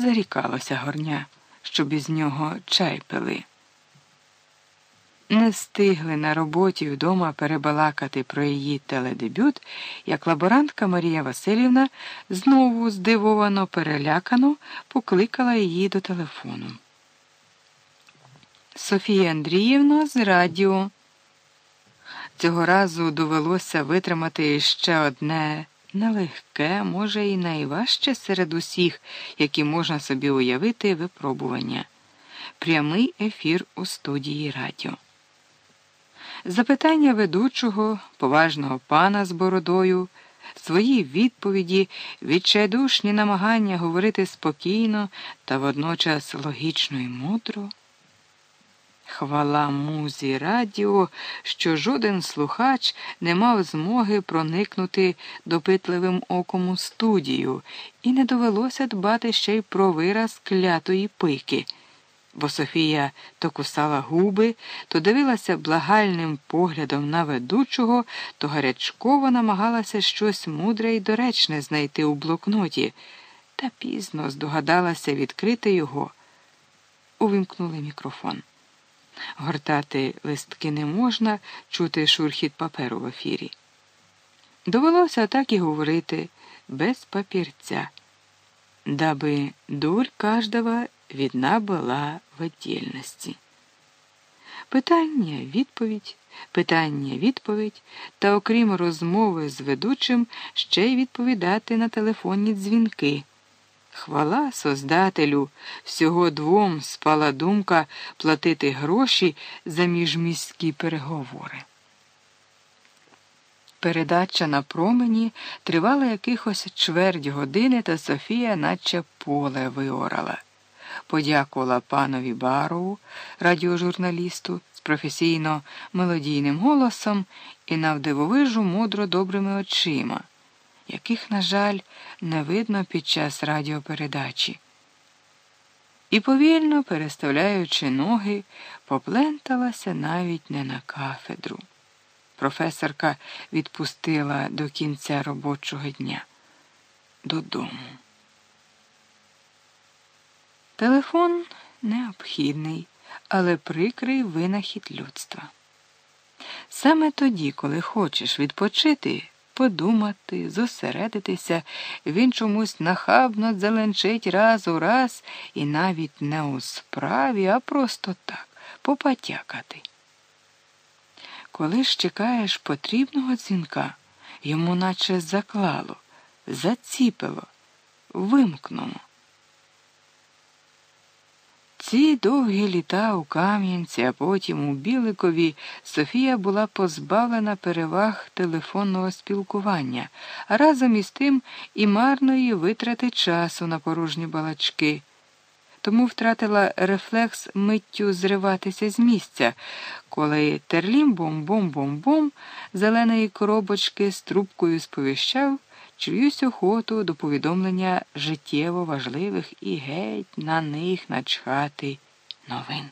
зарікалося горня, щоб із нього чай пили. Не встигли на роботі вдома перебалакати про її теледебют, як лаборантка Марія Васильівна знову здивовано перелякано покликала її до телефону. Софія Андріївна з радіо. Цього разу довелося витримати ще одне нелегке, може, і найважче серед усіх, які можна собі уявити випробування прямий ефір у студії радіо. Запитання ведучого, поважного пана з бородою, свої відповіді, відчайдушні намагання говорити спокійно та водночас логічно і мудро. Хвала музі радіо, що жоден слухач не мав змоги проникнути допитливим оком у студію, і не довелося дбати ще й про вираз клятої пики бо Софія то кусала губи, то дивилася благальним поглядом на ведучого, то гарячково намагалася щось мудре й доречне знайти у блокноті, та пізно здогадалася відкрити його. Увімкнули мікрофон. Гортати листки не можна, чути шурхіт паперу в ефірі. Довелося так і говорити без папірця, даби дурь каждого видна була в отдельності. Питання, відповідь, питання, відповідь, та окрім розмови з ведучим, ще й відповідати на телефонні дзвінки. Хвала Создателю, всього двом спала думка платити гроші за міжміські переговори. Передача на промені тривала якихось чверть години, та Софія наче поле виорала. Подякувала панові Барову, радіожурналісту з професійно мелодійним голосом і навдивовижу мудро добрими очима, яких, на жаль, не видно під час радіопередачі. І повільно, переставляючи ноги, попленталася навіть не на кафедру. Професорка відпустила до кінця робочого дня додому. Телефон необхідний, але прикрий винахід людства. Саме тоді, коли хочеш відпочити, подумати, зосередитися, він чомусь нахабно зеленчить раз у раз і навіть не у справі, а просто так, попотякати. Коли ж чекаєш потрібного дзвінка, йому наче заклало, заціпило, вимкнуло. Ці довгі літа у Кам'янці, а потім у Біликові Софія була позбавлена переваг телефонного спілкування, а разом із тим і марної витрати часу на порожні балачки. Тому втратила рефлекс миттю зриватися з місця, коли терлім бом-бом-бом-бом зеленої коробочки з трубкою сповіщав чиюсь охоту до повідомлення життєво важливих і геть на них начхати новин.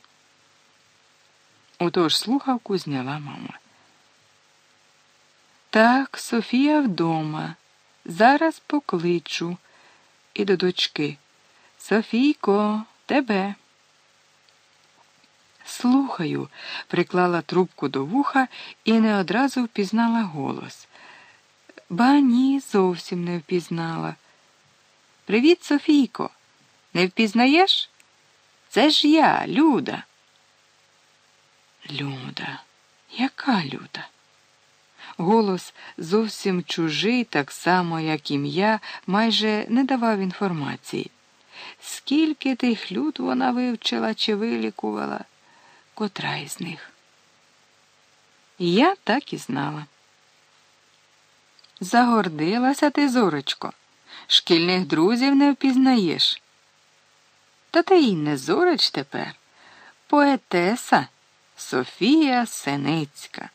Отож слухавку зняла мама. Так, Софія вдома. Зараз покличу. І до дочки. Софійко, тебе. Слухаю, приклала трубку до вуха і не одразу впізнала голос. Ба ні, зовсім не впізнала. Привіт, Софійко. Не впізнаєш? Це ж я, Люда. Люда, яка Люда? Голос зовсім чужий, так само, як ім'я, майже не давав інформації. Скільки тих люд вона вивчила чи вилікувала, котра із них? Я так і знала. Загордилася ти, зорочко, шкільних друзів не впізнаєш. Та ти й не зорич тепер, поетеса Софія Сеницька.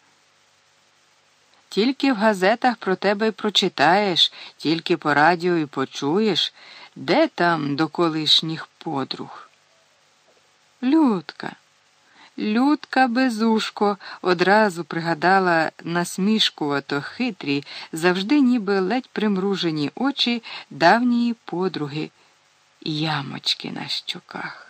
Тільки в газетах про тебе прочитаєш, тільки по радіо й почуєш, де там до колишніх подруг. Людка. Людка безушко одразу пригадала насмішкувато хитрі, завжди ніби ледь примружені очі давньої подруги ямочки на щоках.